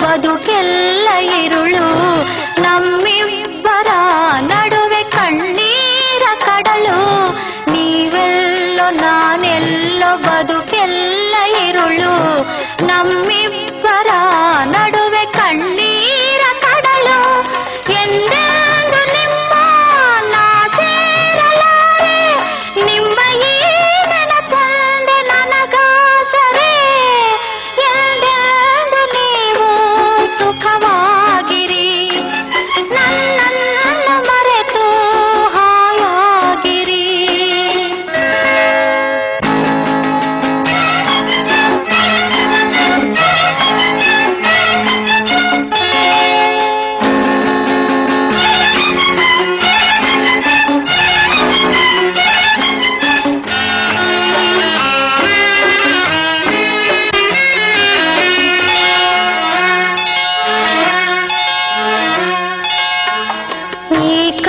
ಬದುಕೆಲ್ಲ ಇರುಳು ನಮ್ಮಿಬ್ಬರ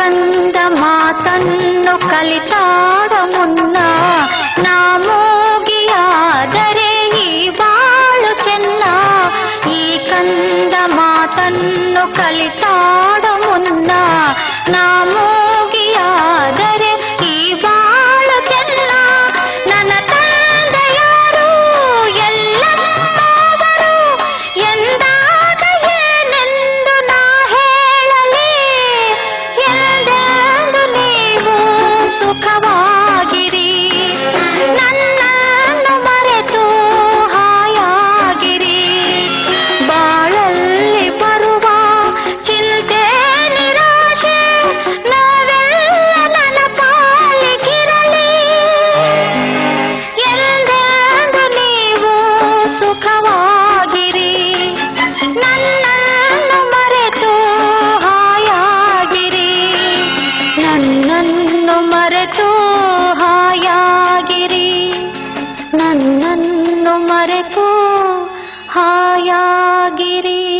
గంధ మాతన్ను కలితాడమున్న నా మోగి ఆదరే ఈ బాಳು చెన్న ఈ కంద మాతన్ను కలితాడమున్న నా మో ನನ್ನನ್ನು ಮರೆತು ಹಾಯಾಗಿರಿ. ನನ್ನನ್ನು ಮರೆತು ಹಾಯಾಗಿರಿ.